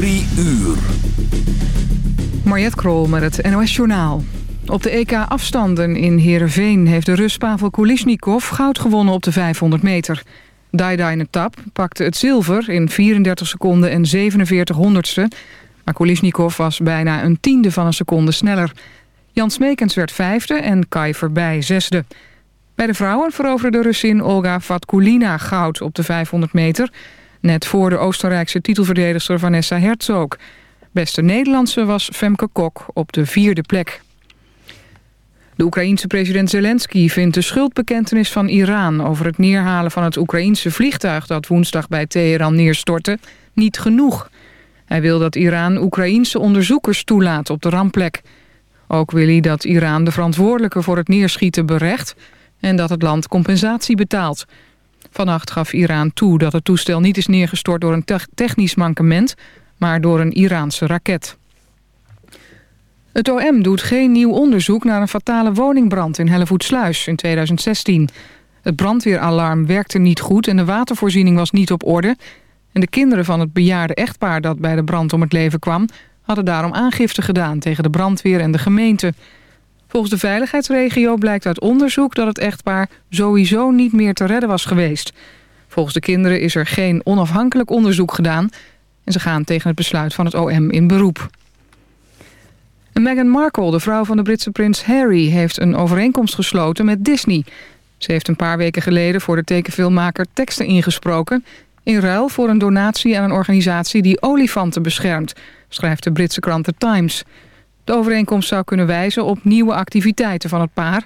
Drie uur. Mariette Krol met het NOS Journaal. Op de EK-afstanden in Heerenveen heeft de Rus Pavel Kulisnikov goud gewonnen op de 500 meter. Daidai Tap pakte het zilver in 34 seconden en 47 honderdste. Maar Kulisnikov was bijna een tiende van een seconde sneller. Jan Smekens werd vijfde en Kai Verbij zesde. Bij de vrouwen veroverde de Russin Olga Vatkulina goud op de 500 meter... net voor de Oostenrijkse titelverdedigster Vanessa Herzog. Beste Nederlandse was Femke Kok op de vierde plek. De Oekraïense president Zelensky vindt de schuldbekentenis van Iran... over het neerhalen van het Oekraïense vliegtuig... dat woensdag bij Teheran neerstortte, niet genoeg. Hij wil dat Iran Oekraïense onderzoekers toelaat op de rampplek. Ook wil hij dat Iran de verantwoordelijke voor het neerschieten berecht... en dat het land compensatie betaalt. Vannacht gaf Iran toe dat het toestel niet is neergestort door een technisch mankement... maar door een Iraanse raket. Het OM doet geen nieuw onderzoek naar een fatale woningbrand in Hellevoetsluis in 2016. Het brandweeralarm werkte niet goed en de watervoorziening was niet op orde. En de kinderen van het bejaarde echtpaar dat bij de brand om het leven kwam... hadden daarom aangifte gedaan tegen de brandweer en de gemeente. Volgens de veiligheidsregio blijkt uit onderzoek dat het echtpaar sowieso niet meer te redden was geweest. Volgens de kinderen is er geen onafhankelijk onderzoek gedaan... en ze gaan tegen het besluit van het OM in beroep. Meghan Markle, de vrouw van de Britse prins Harry... heeft een overeenkomst gesloten met Disney. Ze heeft een paar weken geleden voor de tekenfilmmaker teksten ingesproken... in ruil voor een donatie aan een organisatie die olifanten beschermt... schrijft de Britse krant The Times. De overeenkomst zou kunnen wijzen op nieuwe activiteiten van het paar.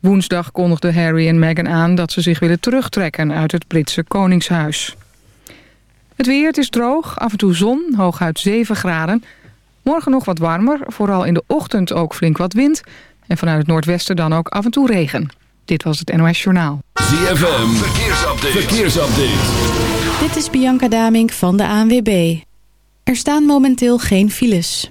Woensdag kondigden Harry en Meghan aan dat ze zich willen terugtrekken... uit het Britse Koningshuis. Het weer, het is droog, af en toe zon, hooguit 7 graden... Morgen nog wat warmer, vooral in de ochtend ook flink wat wind. En vanuit het noordwesten dan ook af en toe regen. Dit was het NOS Journaal. ZFM, verkeersupdate. verkeersupdate. Dit is Bianca Damink van de ANWB. Er staan momenteel geen files.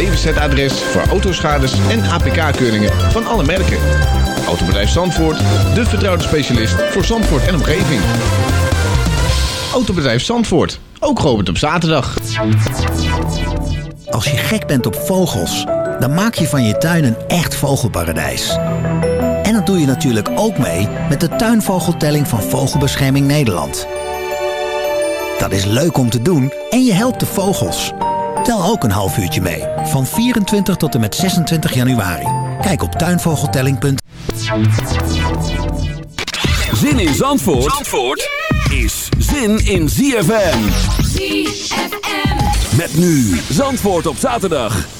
DWZ-adres voor autoschades en APK-keuringen van alle merken. Autobedrijf Zandvoort, de vertrouwde specialist voor Zandvoort en omgeving. Autobedrijf Zandvoort, ook geopend op zaterdag. Als je gek bent op vogels, dan maak je van je tuin een echt vogelparadijs. En dat doe je natuurlijk ook mee met de tuinvogeltelling van Vogelbescherming Nederland. Dat is leuk om te doen en je helpt de vogels. Tel ook een half uurtje mee, van 24 tot en met 26 januari. Kijk op tuinvogeltelling.nl Zin in Zandvoort, Zandvoort is zin in ZFM. ZFM. Met nu Zandvoort op zaterdag.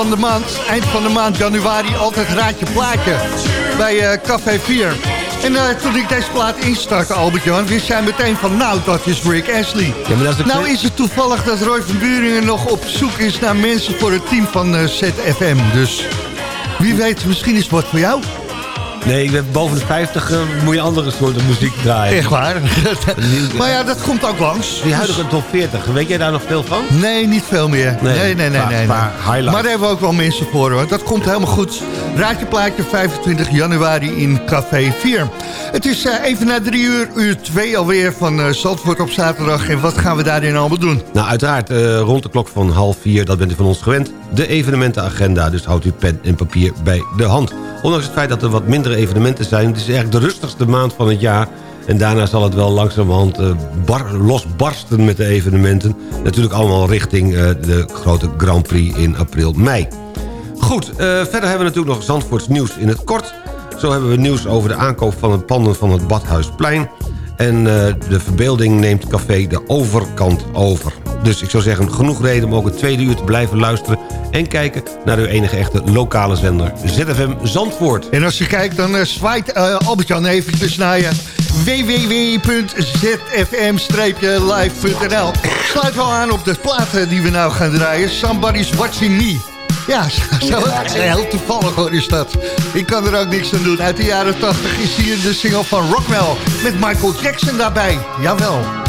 Van de maand, eind van de maand januari, altijd raadje plaatje bij uh, Café 4. En uh, toen ik deze plaat instartte, Albert-Jan, wist jij meteen van... nou, dat is Rick Ashley. Ja, maar dat is nou is het toevallig dat Roy van Buringen nog op zoek is... naar mensen voor het team van uh, ZFM. Dus wie weet, misschien is het wat voor jou. Nee, ik ben boven de 50 uh, moet je andere soorten muziek draaien. Echt waar? maar ja, dat komt ook langs. Die huidige top 40, weet jij daar nog veel van? Nee, niet veel meer. Nee, nee, nee. nee, nee, Maar daar hebben we ook wel mensen voor hoor. Dat komt helemaal goed. Raad je plaatje 25 januari in Café 4. Het is uh, even na drie uur, uur twee alweer van uh, Zandvoort op zaterdag. En wat gaan we daarin allemaal doen? Nou, uiteraard rond de klok van half vier, dat bent u van ons gewend. De evenementenagenda, dus houdt u pen en papier bij de hand. Ondanks het feit dat er wat mindere evenementen zijn... het is eigenlijk de rustigste maand van het jaar... En daarna zal het wel langzamerhand uh, bar, losbarsten met de evenementen. Natuurlijk allemaal richting uh, de grote Grand Prix in april, mei. Goed, uh, verder hebben we natuurlijk nog Zandvoorts nieuws in het kort. Zo hebben we nieuws over de aankoop van het panden van het Badhuisplein. En de verbeelding neemt café de overkant over. Dus ik zou zeggen, genoeg reden om ook het tweede uur te blijven luisteren... en kijken naar uw enige echte lokale zender, ZFM Zandvoort. En als je kijkt, dan uh, zwaait uh, Albert-Jan eventjes naar je www.zfm-live.nl Sluit wel aan op de platen die we nou gaan draaien. Somebody's Watching Me. Ja, zo, heel toevallig hoor is dat. Ik kan er ook niks aan doen. Uit de jaren 80 is hier de single van Rockwell met Michael Jackson daarbij. Jawel.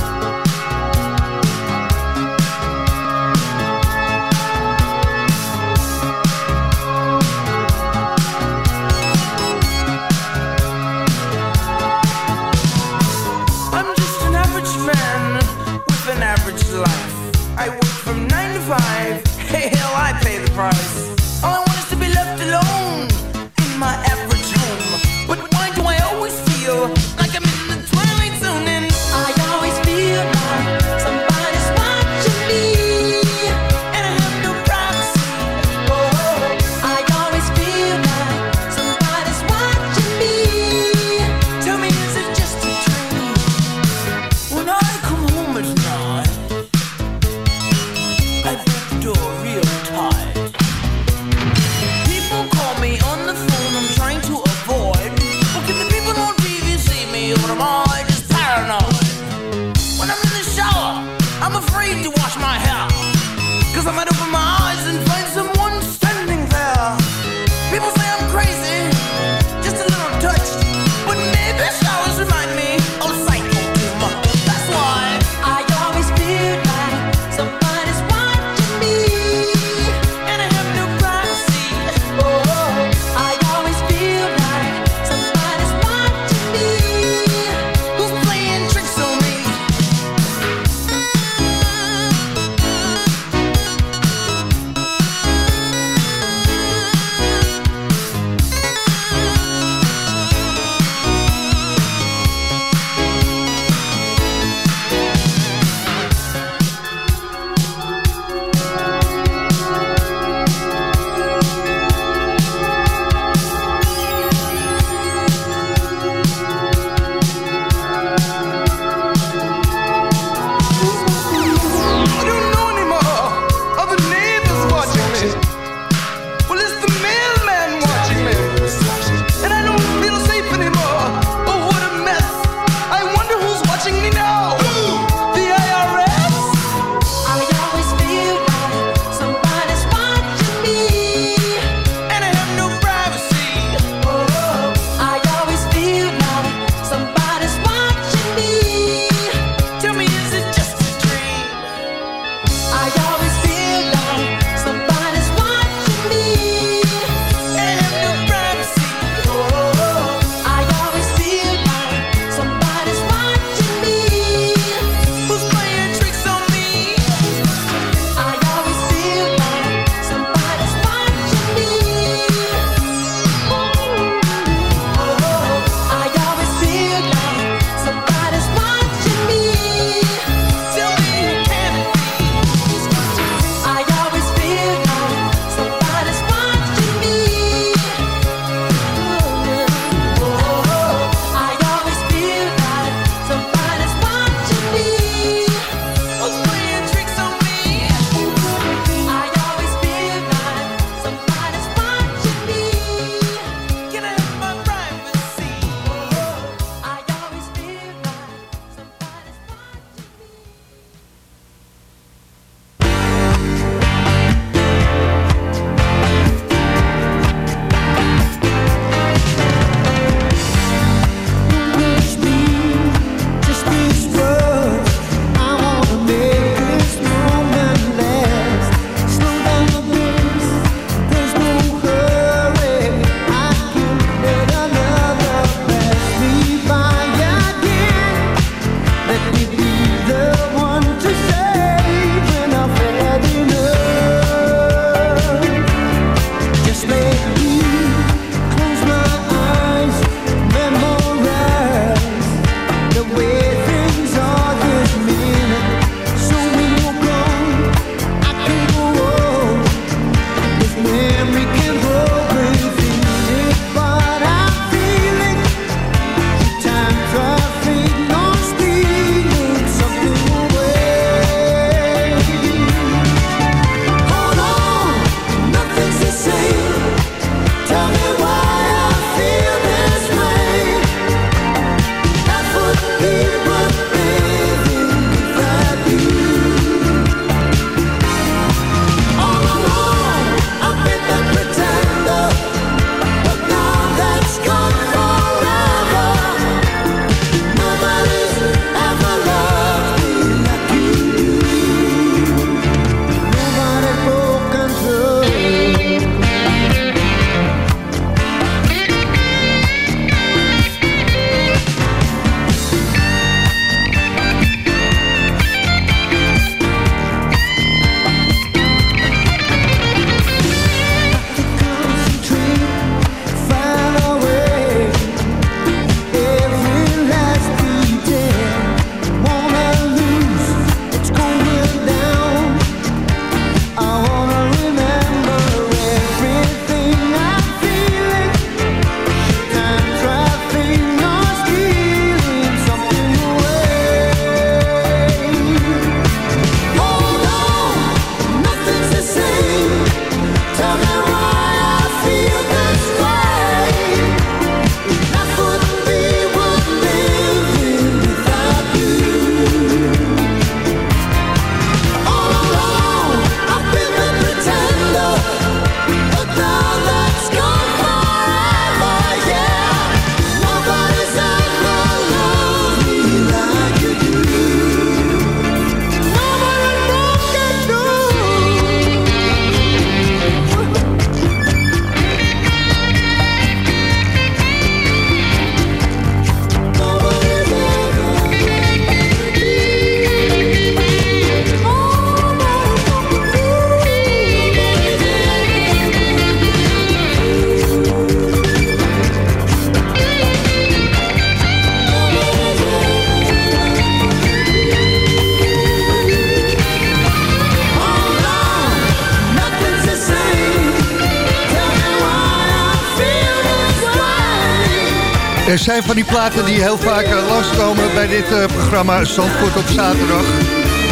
Zijn van die platen die heel vaak uh, langskomen bij dit uh, programma Zandvoort op zaterdag.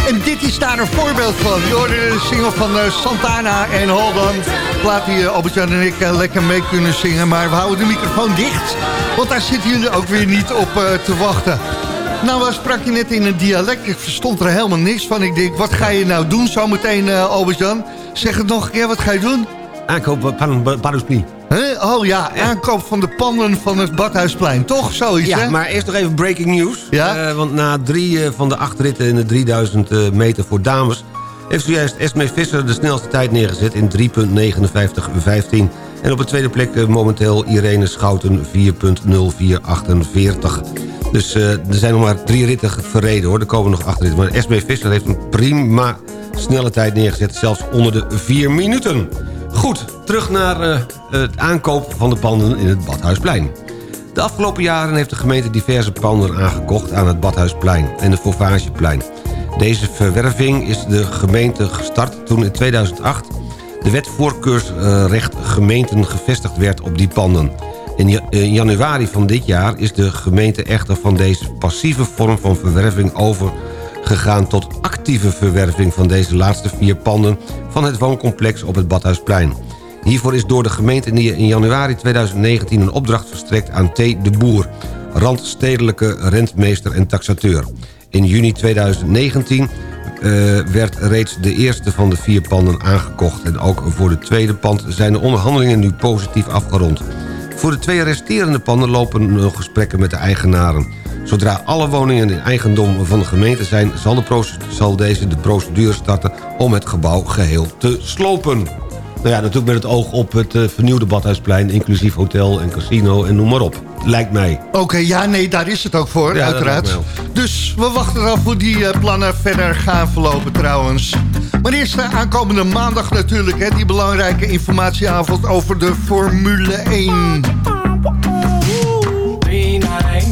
En dit is daar een voorbeeld van. Je hoorde de single van uh, Santana en Hold On. Plaat die Albert-Jan en ik lekker mee kunnen zingen. Maar we houden de microfoon dicht. Want daar zitten jullie ook weer niet op te wachten. Nou, sprak je net in een dialect. Ik verstond er helemaal niks van. Ik denk, wat ga je nou doen zometeen, uh, Albert-Jan? Zeg het nog een keer, wat ga je doen? Aankoop paraplu. Huh? Oh ja, aankoop van de panden van het Badhuisplein. Toch zoiets, ja, hè? maar eerst nog even breaking news. Ja? Uh, want na drie uh, van de acht ritten in de 3000 uh, meter voor dames... heeft zojuist Esme Visser de snelste tijd neergezet in 3.59.15. En op de tweede plek momenteel Irene Schouten 4.04.48. Dus er zijn nog maar drie ritten verreden hoor. Er komen nog acht ritten. Maar SB Visser heeft een prima snelle tijd neergezet. Zelfs onder de vier minuten. Goed, terug naar uh, het aankoop van de panden in het Badhuisplein. De afgelopen jaren heeft de gemeente diverse panden aangekocht... aan het Badhuisplein en het Fauvageplein. Deze verwerving is de gemeente gestart toen in 2008... de wet voorkeursrecht gemeenten gevestigd werd op die panden... In januari van dit jaar is de gemeente echter van deze passieve vorm van verwerving overgegaan tot actieve verwerving van deze laatste vier panden van het wooncomplex op het Badhuisplein. Hiervoor is door de gemeente in januari 2019 een opdracht verstrekt aan T. de Boer, randstedelijke rentmeester en taxateur. In juni 2019 uh, werd reeds de eerste van de vier panden aangekocht... en ook voor de tweede pand zijn de onderhandelingen nu positief afgerond. Voor de twee resterende panden lopen nog gesprekken met de eigenaren. Zodra alle woningen in eigendom van de gemeente zijn... zal, de zal deze de procedure starten om het gebouw geheel te slopen. Nou ja, natuurlijk met het oog op het uh, vernieuwde Badhuisplein... inclusief hotel en casino en noem maar op. Lijkt mij. Oké, okay, ja, nee, daar is het ook voor, ja, uiteraard. Dus we wachten af hoe die uh, plannen verder gaan verlopen trouwens. Maar eerst uh, aankomende maandag natuurlijk... Hè, die belangrijke informatieavond over de Formule 1.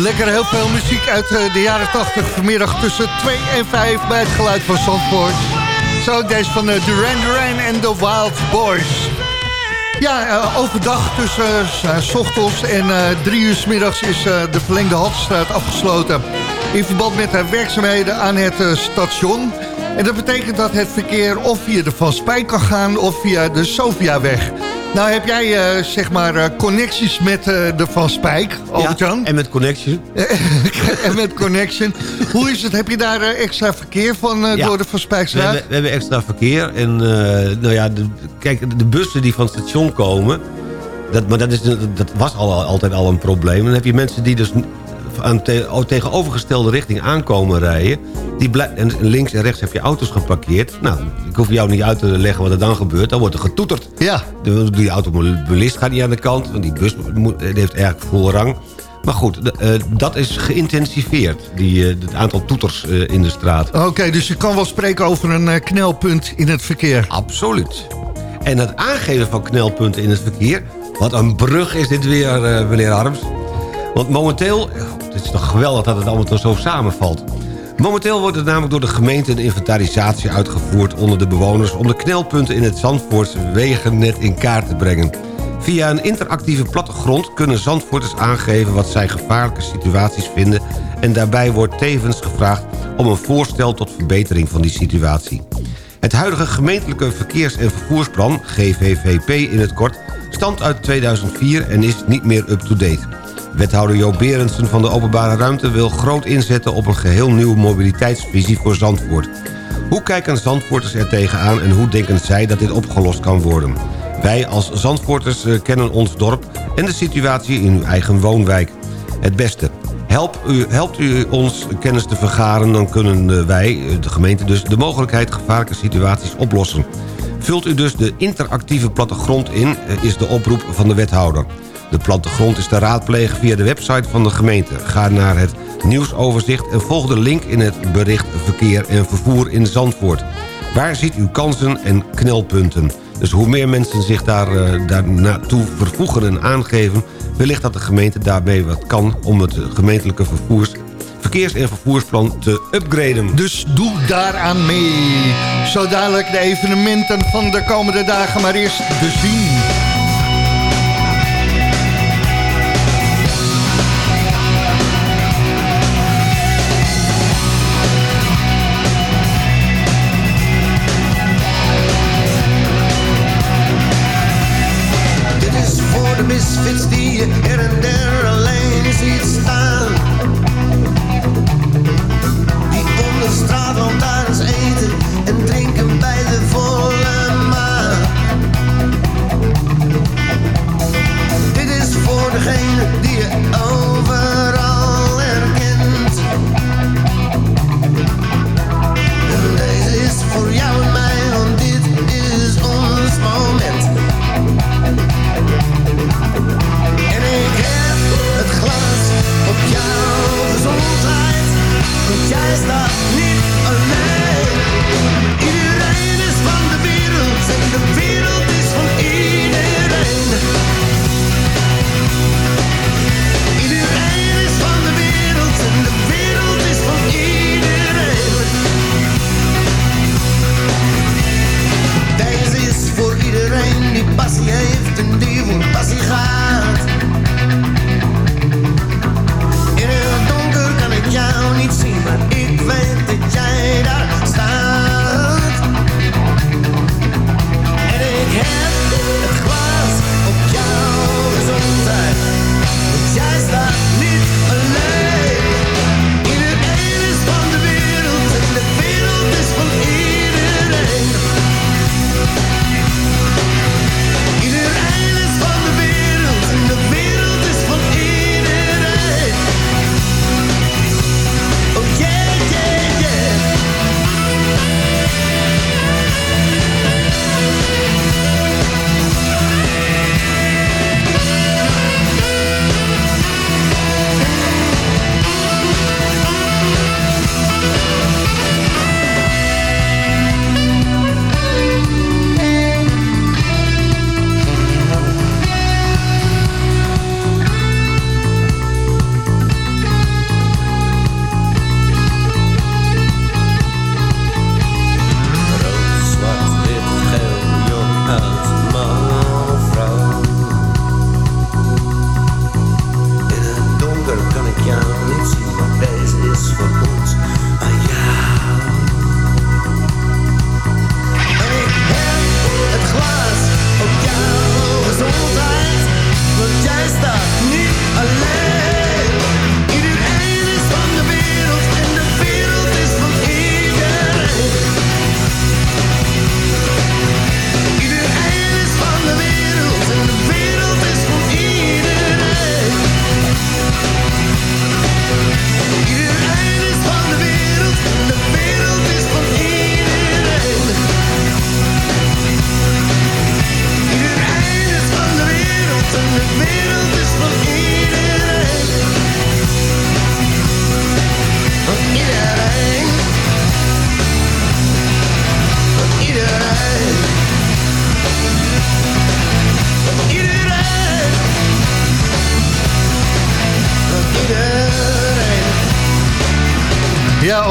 Lekker heel veel muziek uit eh, de jaren 80 vanmiddag tussen 2 en 5 bij het geluid van Zandvoort. Zo deze van uh, Duran Duran en The Wild Boys. Ja, uh, overdag tussen ochtends en uh, drie uur s middags is de verlengde Haltestraat afgesloten. In verband met de werkzaamheden aan het station. En dat betekent dat het verkeer of via de Van Spijk kan gaan of via de Sofiaweg. Nou heb jij uh, zeg maar uh, connecties met uh, de Van Spijk, Albert-Jan. Ja, en met Connection. en met Connection. Hoe is het? Heb je daar extra verkeer van ja. door de Van Spijkstraat? We, hebben, we hebben extra verkeer. En nou ja, de, kijk, de bussen die van het station komen... Dat, maar dat, is, dat was al, altijd al een probleem. Dan heb je mensen die dus aan te, tegenovergestelde richting aankomen rijden. Die en links en rechts heb je auto's geparkeerd. Nou, ik hoef jou niet uit te leggen wat er dan gebeurt. Dan wordt er getoeterd. Ja. De, die automobilist gaat niet aan de kant. Want die bus moet, heeft eigenlijk voorrang. Maar goed, uh, dat is geïntensiveerd, die, uh, het aantal toeters uh, in de straat. Oké, dus je kan wel spreken over een knelpunt in het verkeer. Absoluut. En het aangeven van knelpunten in het verkeer... wat een brug is dit weer, meneer Arms. Want momenteel, het is toch geweldig dat het allemaal zo samenvalt. Momenteel wordt er namelijk door de gemeente een inventarisatie uitgevoerd onder de bewoners... om de knelpunten in het Zandvoortse wegennet in kaart te brengen. Via een interactieve plattegrond kunnen Zandvoorters aangeven... wat zij gevaarlijke situaties vinden... en daarbij wordt tevens gevraagd om een voorstel tot verbetering van die situatie. Het huidige gemeentelijke verkeers- en vervoersplan, GVVP in het kort... stamt uit 2004 en is niet meer up-to-date. Wethouder Joop Berendsen van de Openbare Ruimte wil groot inzetten op een geheel nieuwe mobiliteitsvisie voor Zandvoort. Hoe kijken Zandvoorters er tegenaan en hoe denken zij dat dit opgelost kan worden? Wij als Zandvoorters eh, kennen ons dorp en de situatie in uw eigen woonwijk. Het beste. Help u, helpt u ons kennis te vergaren, dan kunnen eh, wij, eh, de gemeente dus, de mogelijkheid gevaarlijke situaties oplossen. Vult u dus de interactieve plattegrond in, is de oproep van de wethouder. De plattegrond is te raadplegen via de website van de gemeente. Ga naar het nieuwsoverzicht en volg de link in het bericht Verkeer en Vervoer in Zandvoort. Waar ziet u kansen en knelpunten? Dus hoe meer mensen zich daar, uh, naartoe vervoegen en aangeven... wellicht dat de gemeente daarmee wat kan om het gemeentelijke vervoers verkeers- en vervoersplan te upgraden. Dus doe daaraan mee. Zo dadelijk de evenementen van de komende dagen, maar eerst de zien.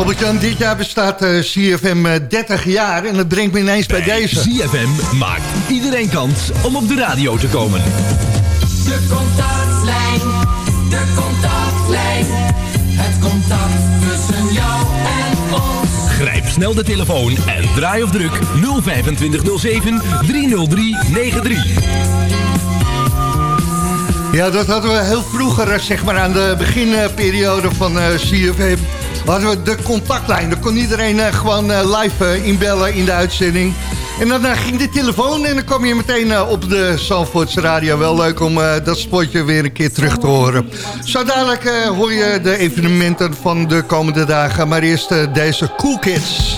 Albert-Jan, dit jaar bestaat uh, CFM 30 jaar en dat brengt me ineens bij, bij deze. CFM maakt iedereen kans om op de radio te komen. De contactlijn, de contactlijn, het contact tussen jou en ons. Grijp snel de telefoon en draai of druk 02507 303 93. Ja, dat hadden we heel vroeger, zeg maar, aan de beginperiode van uh, CFM. Hadden we de contactlijn. Dan kon iedereen uh, gewoon uh, live inbellen in de uitzending. En dan ging de telefoon en dan kwam je meteen op de Zandvoortse radio. Wel leuk om dat spotje weer een keer terug te horen. Zo dadelijk hoor je de evenementen van de komende dagen. Maar eerst deze Cool Kids.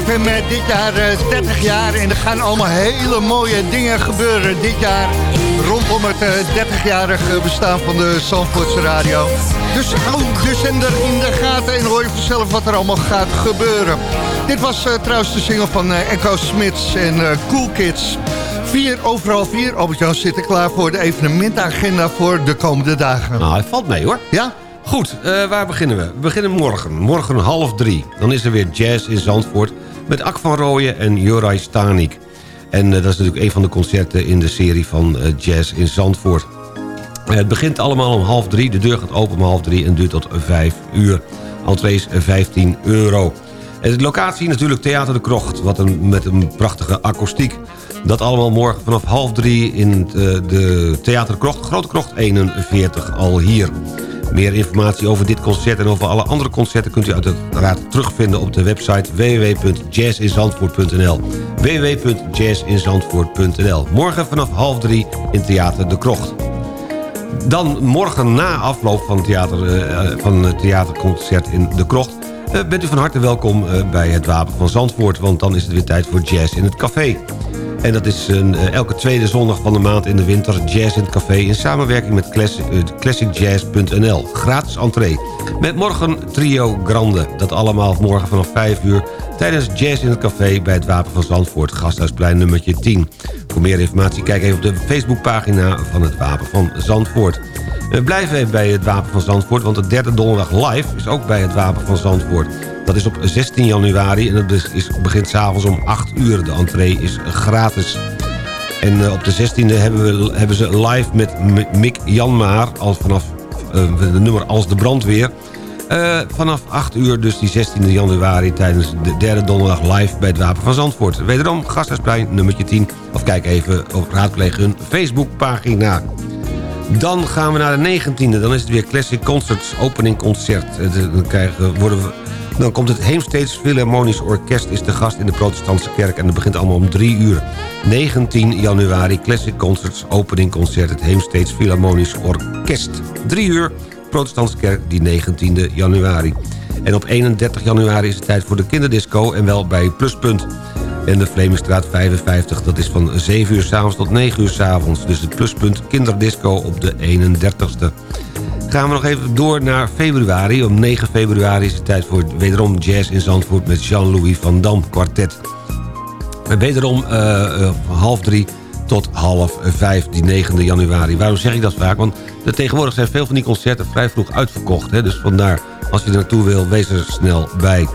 CFM eh, dit jaar eh, 30 jaar en er gaan allemaal hele mooie dingen gebeuren dit jaar rondom het eh, 30-jarige bestaan van de Zandvoortse Radio. Dus hou de zender in de gaten en hoor je vanzelf wat er allemaal gaat gebeuren. Dit was eh, trouwens de single van eh, Echo Smits en eh, Cool Kids. Vier overal vier. Albert-Jan zit er klaar voor de evenementagenda voor de komende dagen. Nou, hij valt mee hoor. Ja? Goed, eh, waar beginnen we? We beginnen morgen. Morgen half drie. Dan is er weer jazz in Zandvoort... met Ak van Rooyen en Juraj Stanik. En eh, dat is natuurlijk een van de concerten in de serie van eh, jazz in Zandvoort. Eh, het begint allemaal om half drie. De deur gaat open om half drie en duurt tot vijf uur. Entree is 15 euro. En de locatie natuurlijk Theater de Krocht. Wat een, met een prachtige akoestiek. Dat allemaal morgen vanaf half drie in de Theater de Krocht. Grote Krocht 41 al hier. Meer informatie over dit concert en over alle andere concerten... kunt u uiteraard terugvinden op de website www.jazzinzandvoort.nl www.jazzinzandvoort.nl Morgen vanaf half drie in Theater de Krocht. Dan morgen na afloop van, theater, eh, van het theaterconcert in De Krocht... Eh, bent u van harte welkom eh, bij het Wapen van Zandvoort... want dan is het weer tijd voor jazz in het café. En dat is een, eh, elke tweede zondag van de maand in de winter... Jazz in het café in samenwerking met eh, classicjazz.nl. Gratis entree. Met morgen Trio Grande. Dat allemaal morgen vanaf 5 uur... tijdens Jazz in het café bij het Wapen van Zandvoort. Gasthuisplein nummertje 10. Voor meer informatie kijk even op de Facebookpagina van het Wapen van Zandvoort. We blijven even bij het Wapen van Zandvoort... want de derde donderdag live is ook bij het Wapen van Zandvoort. Dat is op 16 januari en is, begint s'avonds om 8 uur. De entree is gratis. En uh, op de 16e hebben, we, hebben ze live met Mick Janmaar... Al vanaf uh, de nummer Als de Brandweer... Uh, vanaf 8 uur, dus die 16 januari... tijdens de derde donderdag live bij het Wapen van Zandvoort. Wederom, Gasthuisplein, nummertje 10. Of kijk even op raadpleeg hun Facebookpagina. Dan gaan we naar de 19e. Dan is het weer Classic Concerts Opening Concert. Dan, krijgen, worden we, dan komt het Heemsteeds Philharmonisch Orkest... is de gast in de protestantse kerk. En dat begint allemaal om 3 uur. 19 januari Classic Concerts Opening Concert... het Heemsteeds Philharmonisch Orkest. 3 uur, protestantse kerk, die 19e januari. En op 31 januari is het tijd voor de kinderdisco... en wel bij Pluspunt en de Vlemingstraat 55. Dat is van 7 uur s'avonds tot 9 uur s'avonds. Dus het pluspunt kinderdisco op de 31ste. Gaan we nog even door naar februari. Om 9 februari is het tijd voor wederom jazz in Zandvoort... met Jean-Louis van Dam kwartet. En wederom uh, uh, half drie tot half vijf, die 9e januari. Waarom zeg ik dat vaak? Want tegenwoordig zijn veel van die concerten vrij vroeg uitverkocht. Hè? Dus vandaar, als je er naartoe wil, wees er snel bij.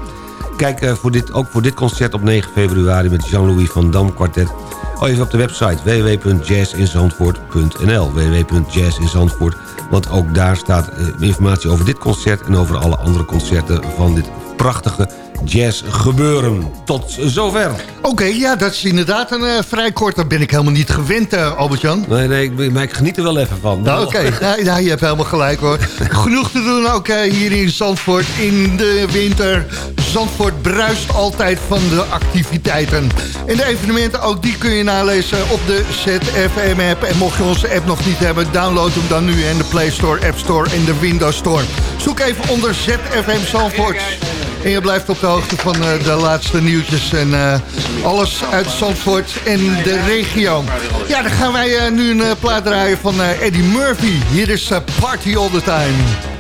Kijk voor dit, ook voor dit concert op 9 februari met Jean-Louis van Dam kwartet. Oh, even op de website www.jazzinzandvoort.nl www.jazzinzandvoort Want ook daar staat uh, informatie over dit concert... en over alle andere concerten van dit prachtige jazz gebeuren. Tot zover. Oké, okay, ja, dat is inderdaad een uh, vrij kort. Dat ben ik helemaal niet gewend, uh, Albert-Jan. Nee, nee, ik, maar ik geniet er wel even van. Nou, Oké, okay. ja, ja, je hebt helemaal gelijk hoor. Genoeg te doen ook uh, hier in Zandvoort in de winter. Zandvoort bruist altijd van de activiteiten. En de evenementen, ook die kun je nalezen op de ZFM-app. En mocht je onze app nog niet hebben, download hem dan nu in de Play Store, App Store en de Windows Store. Zoek even onder ZFM Zandvoort. En je blijft op de hoogte van uh, de laatste nieuwtjes en uh, alles uit Zandvoort en de regio. Ja, dan gaan wij uh, nu een plaat draaien van Eddie Murphy. Hier is Party All The Time.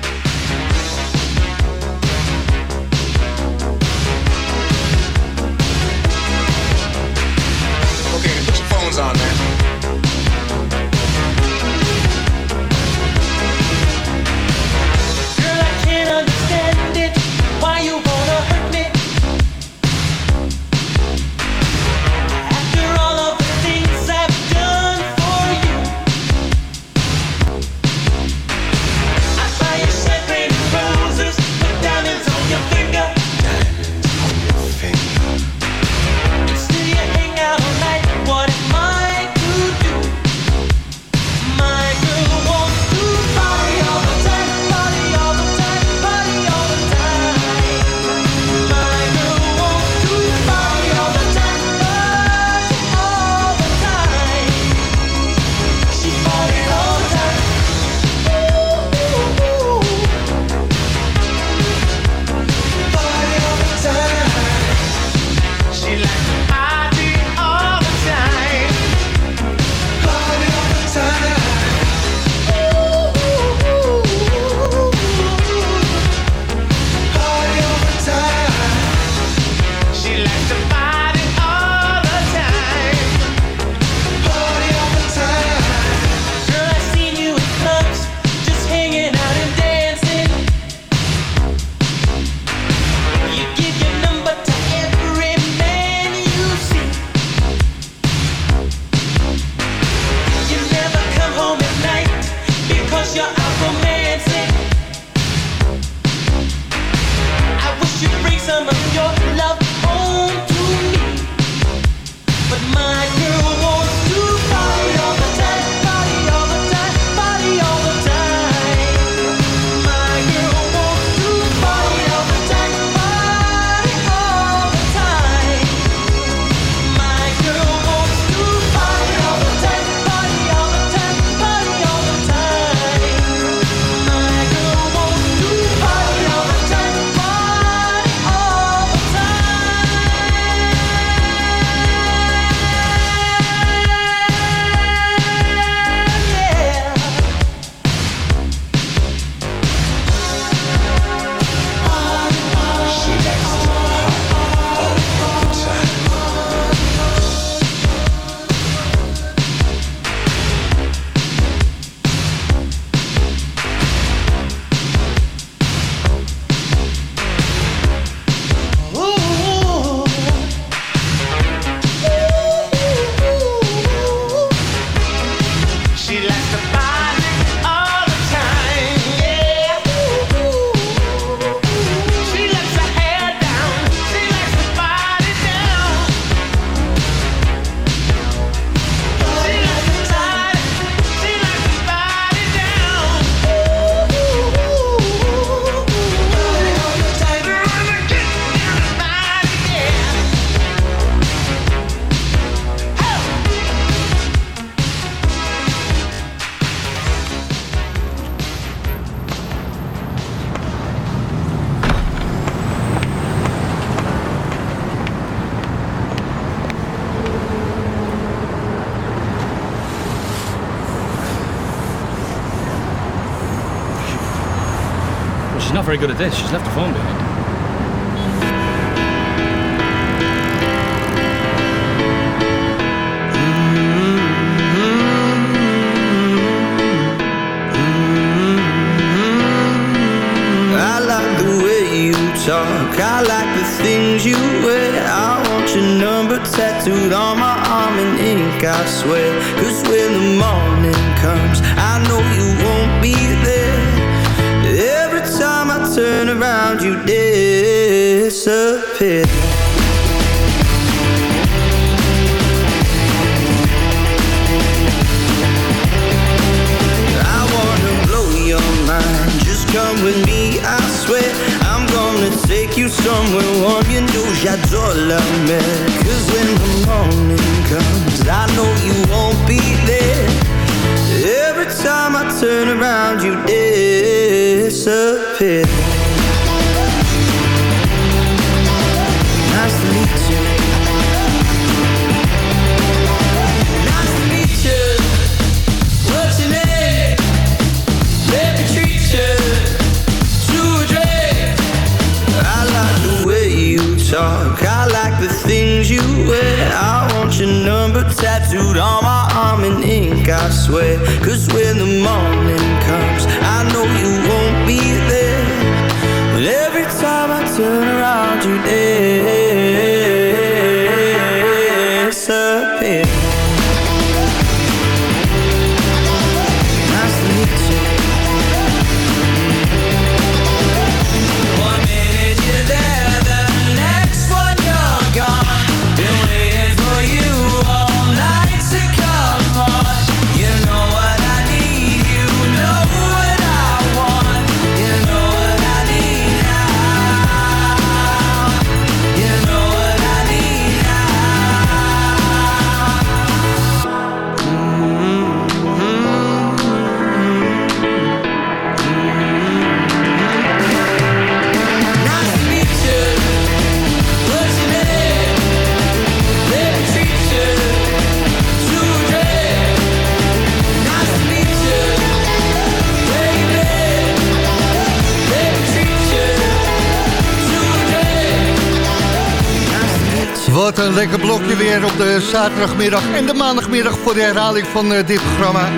Very good at this. She's left her phone behind. Around, you disappear. Nice to meet you. Nice to meet you. What's your name? Let me treat you to a drink. I like the way you talk. I like the things you wear. I want your number tattooed on my arm in ink, I swear. Een lekker blokje weer op de zaterdagmiddag en de maandagmiddag voor de herhaling van eh, dit programma.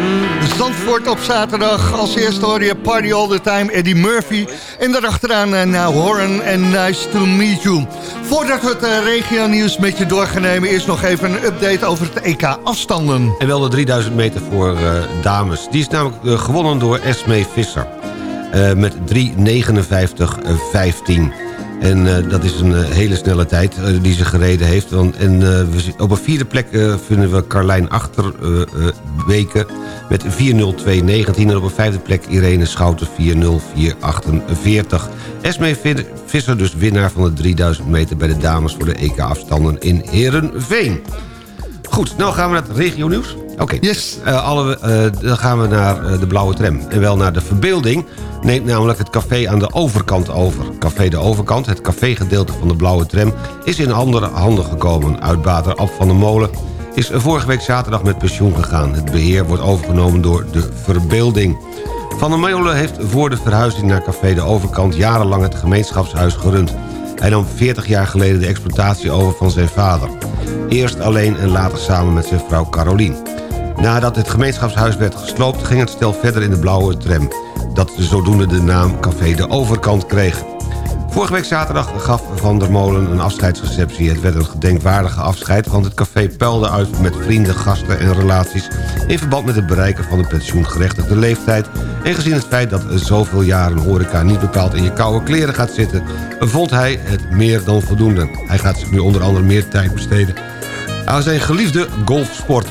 Zandvoort op zaterdag. Als eerste hoor je Party All The Time, Eddie Murphy. En daarachteraan uh, Now Horan en Nice To Meet You. Voordat we het uh, regio-nieuws met je door gaan nemen... is nog even een update over het EK afstanden. En wel de 3000 meter voor eh, dames. Die is namelijk eh, gewonnen door Esme Visser. Eh, met 3.59.15. En eh, dat is een eh, hele snelle tijd eh, die ze gereden heeft. Want, en op een vierde plek vinden we Carlijn Achterweken met 4.02.19. En op een vijfde plek Irene Schouten 4.04.48. Esme Vi- Visser dus winnaar van de 3000 meter bij de dames... voor de EK-afstanden in Herenveen. Goed, nou gaan we naar het regio-nieuws. Oké, yes. alle, eh, dan gaan we naar eh, de blauwe tram. En wel naar de verbeelding neemt namelijk het café aan de overkant over. Café de overkant, het cafégedeelte van de blauwe tram... is in andere handen gekomen. Uitbater Ab van der Molen is vorige week zaterdag met pensioen gegaan. Het beheer wordt overgenomen door de verbeelding. Van der Molen heeft voor de verhuizing naar café de overkant... jarenlang het gemeenschapshuis gerund. Hij nam 40 jaar geleden de exploitatie over van zijn vader. Eerst alleen en later samen met zijn vrouw Carolien. Nadat het gemeenschapshuis werd gesloopt... ging het stel verder in de blauwe tram. Dat zodoende de naam Café de Overkant kreeg. Vorige week zaterdag gaf Van der Molen een afscheidsreceptie. Het werd een gedenkwaardige afscheid... want het café puilde uit met vrienden, gasten en relaties... in verband met het bereiken van de pensioengerechtigde leeftijd... en gezien het feit dat zoveel jaren horeca niet bepaald in je koude kleren gaat zitten... vond hij het meer dan voldoende. Hij gaat zich nu onder andere meer tijd besteden aan zijn geliefde golfsport.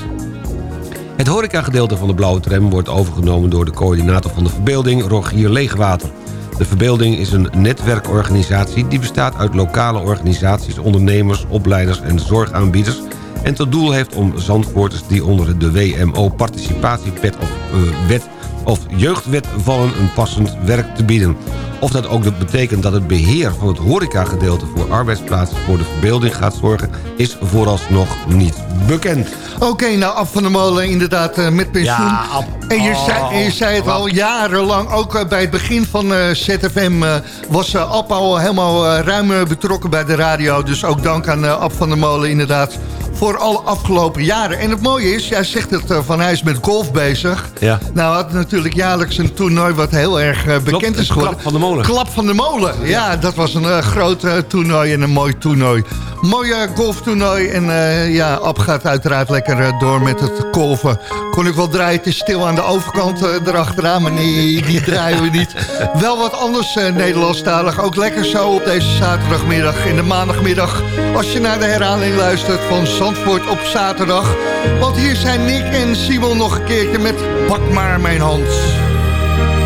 Het horecagedeelte van de Blauwe Tram wordt overgenomen door de coördinator van de verbeelding, Rogier Leegwater. De verbeelding is een netwerkorganisatie die bestaat uit lokale organisaties, ondernemers, opleiders en zorgaanbieders en tot doel heeft om Zandvoorters die onder de WMO participatiewet of, eh, wet of jeugdwet vallen een passend werk te bieden. Of dat ook betekent dat het beheer van het horecagedeelte... voor arbeidsplaatsen voor de verbeelding gaat zorgen... is vooralsnog niet bekend. Oké, nou, Ab van der Molen inderdaad eh, met pensioen. Ja, Ab. En je, Oh, zei, en je zei het al jarenlang, ook eh, bij het begin van eh, ZFM... eh, was uh, Ab al helemaal eh, ruim betrokken bij de radio. Dus ook dank aan eh, Ab van der Molen inderdaad voor alle afgelopen jaren. En het mooie is, jij zegt het eh, van hij is met golf bezig. Ja. Nou, had natuurlijk jaarlijks een toernooi wat heel erg eh, bekend is geworden. Klap van de molen. Klap van de molen. Ja, dat was een eh, groot toernooi en een mooi toernooi. Mooi eh, golftoernooi. En ja, Ab gaat uiteraard lekker door met het golven. Kon ik wel draaien, het is stil aan de overkant erachteraan. Maar nee, die draaien we niet. Wel wat anders Nederlandstalig. Ook lekker zo op deze zaterdagmiddag en de maandagmiddag. Als je naar de herhaling luistert van Zandvoort op zaterdag. Want hier zijn Nick en Simon nog een keertje met Pak maar mijn hand.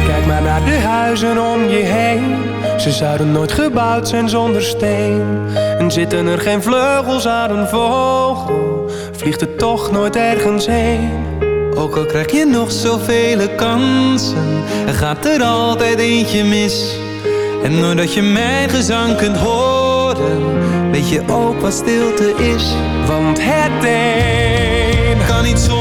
Kijk maar naar de huizen om je heen. Ze zouden nooit gebouwd zijn zonder steen. En zitten er geen vleugels aan een vogel, vliegt het toch nooit ergens heen. Ook al krijg je nog zoveel kansen, er gaat er altijd eentje mis. En doordat je mijn gezang kunt horen, weet je ook wat stilte is. Want het een kan niet zonder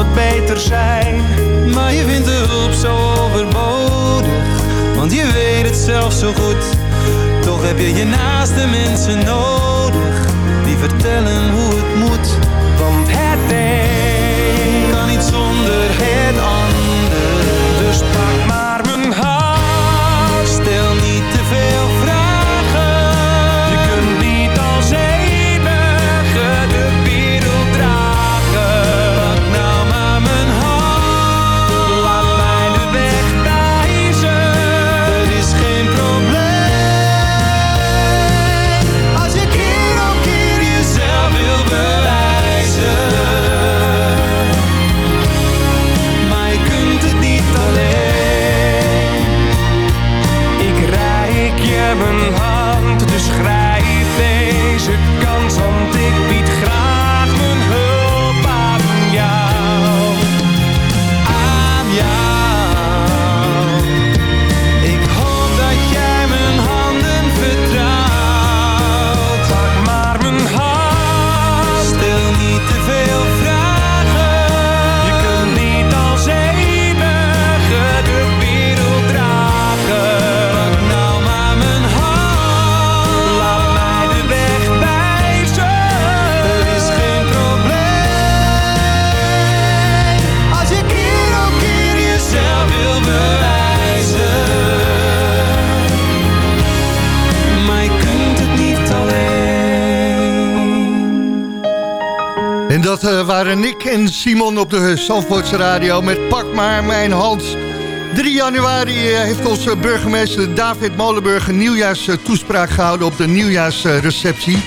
wat beter zijn? Maar je vindt de hulp zo overbodig, want je weet het zelf zo goed. Toch heb je je naaste mensen nodig, die vertellen hoe het moet. Want het een Kan niet zonder het ander. Dus pak Dat eh, waren Nick en Simon op de Zandvoortse radio met Pak maar mijn hand. 3 januari eh, heeft onze burgemeester David Molenburg een nieuwjaarstoespraak gehouden op de nieuwjaarsreceptie.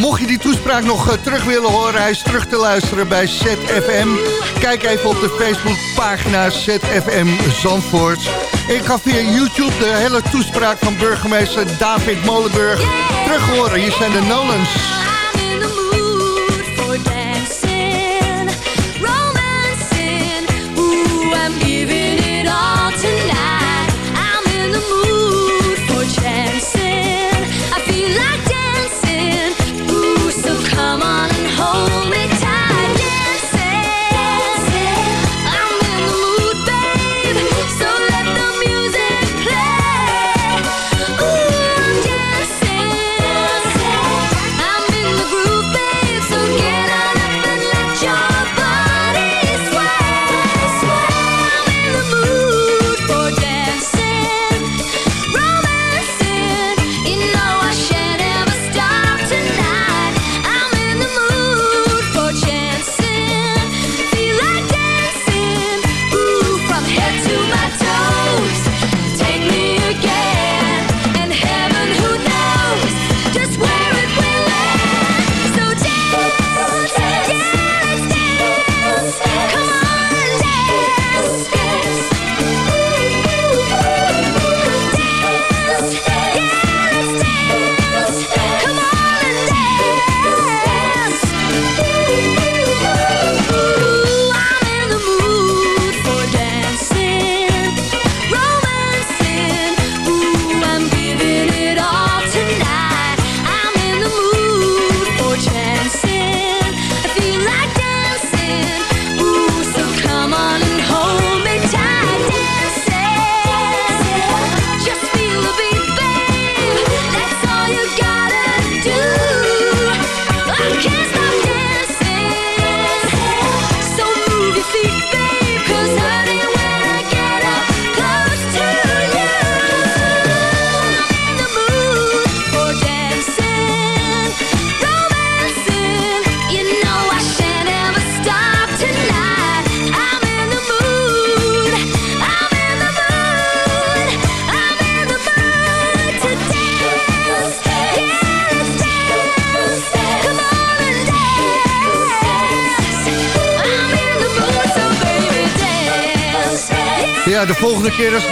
Mocht je die toespraak nog eh, terug willen horen, hij is terug te luisteren bij ZFM. Kijk even op de Facebookpagina ZFM Zandvoort. Ik ga via YouTube de hele toespraak van burgemeester David Molenburg terug horen. Hier zijn de Nolans.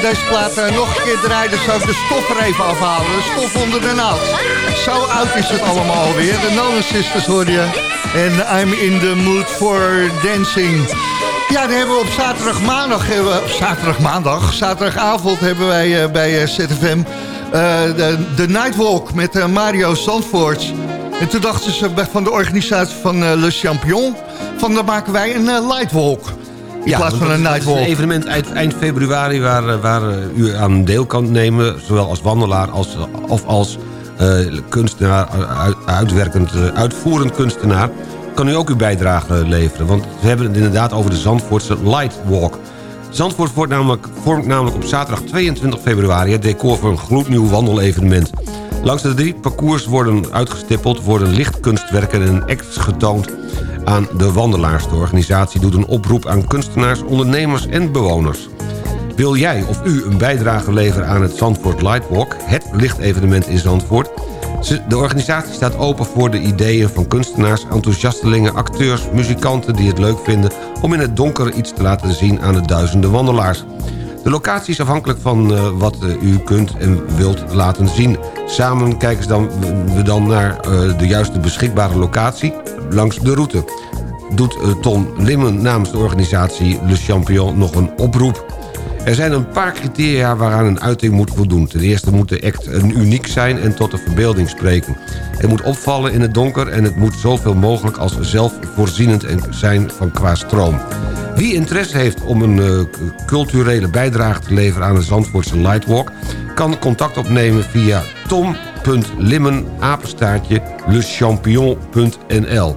Deze plaat eh, nog een keer draai... dan zou ik de stof er even afhalen. De stof onder de naald. Zo oud is het allemaal alweer. De Nolan Sisters hoor je. En I'm in the mood for dancing. Ja, dan hebben we op zaterdag, maandag, hebben we, zaterdag, maandag, zaterdagavond hebben wij eh, bij eh, ZFM de, de Nightwalk met Mario Zandvoort. En toen dachten ze van de organisatie van Le Champion, van dan maken wij een Lightwalk. In plaats van een dat is Nightwalk. een evenement eind, eind februari waar, eh, waar eh, u aan deel kan nemen. Zowel als wandelaar als, of als eh, kunstenaar, eh, uit- uitwerkend, eh, uitvoerend kunstenaar. Kan u ook uw bijdrage leveren. Want we hebben het inderdaad over de Zandvoortse Lightwalk. Zandvoort vormt namelijk, vormt namelijk op zaterdag 22 februari... het decor voor een gloednieuw wandelevenement. Langs de drie parcours worden uitgestippeld... worden lichtkunstwerken en acts getoond aan de wandelaars. De organisatie doet een oproep aan kunstenaars, ondernemers en bewoners. Wil jij of u een bijdrage leveren aan het Zandvoort Lightwalk... het lichtevenement in Zandvoort... De organisatie staat open voor de ideeën van kunstenaars, enthousiastelingen, acteurs, muzikanten die het leuk vinden om in het donker iets te laten zien aan de duizenden wandelaars. De locatie is afhankelijk van eh, wat eh, u kunt en wilt laten zien. Samen kijken we dan naar eh, de juiste beschikbare locatie langs de route. Doet eh, Ton Limmen namens de organisatie Le Champion nog een oproep. Er zijn een paar criteria waaraan een uiting moet voldoen. Ten eerste moet de act uniek zijn en tot de verbeelding spreken. Het moet opvallen in het donker en het moet zoveel mogelijk als zelfvoorzienend en zijn van qua stroom. Wie interesse heeft om een eh, culturele bijdrage te leveren aan de Zandvoortse Lightwalk... kan contact opnemen via tom.limmen apenstaartje lechampion.nl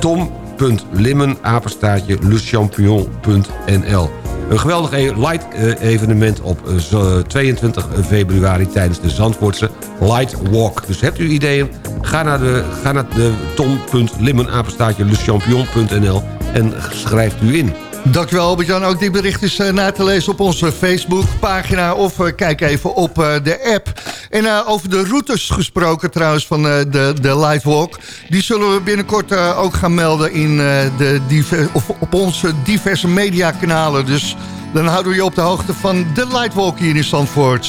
tom.limmen apenstaartje lechampion.nl Een geweldig e- light eh, evenement op eh, zo- 22 februari tijdens de Zandvoortse Light Walk. Dus hebt u ideeën? Ga naar de, ga naar de tom.limmen apenstaartje lechampion.nl en schrijft u in. Dankjewel Albert-Jan. Ook die bericht is eh, na te lezen op onze Facebookpagina... of eh, kijk even op eh, de app. En over de routes gesproken trouwens van de, de Lightwalk... die zullen we binnenkort ook gaan melden in, de of op onze diverse mediakanalen. Dus dan houden we je op de hoogte van de Lightwalk hier in Zandvoort.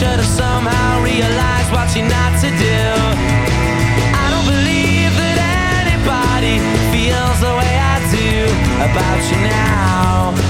Should have somehow realized what you're not to do. I don't believe that anybody feels the way I do about you now.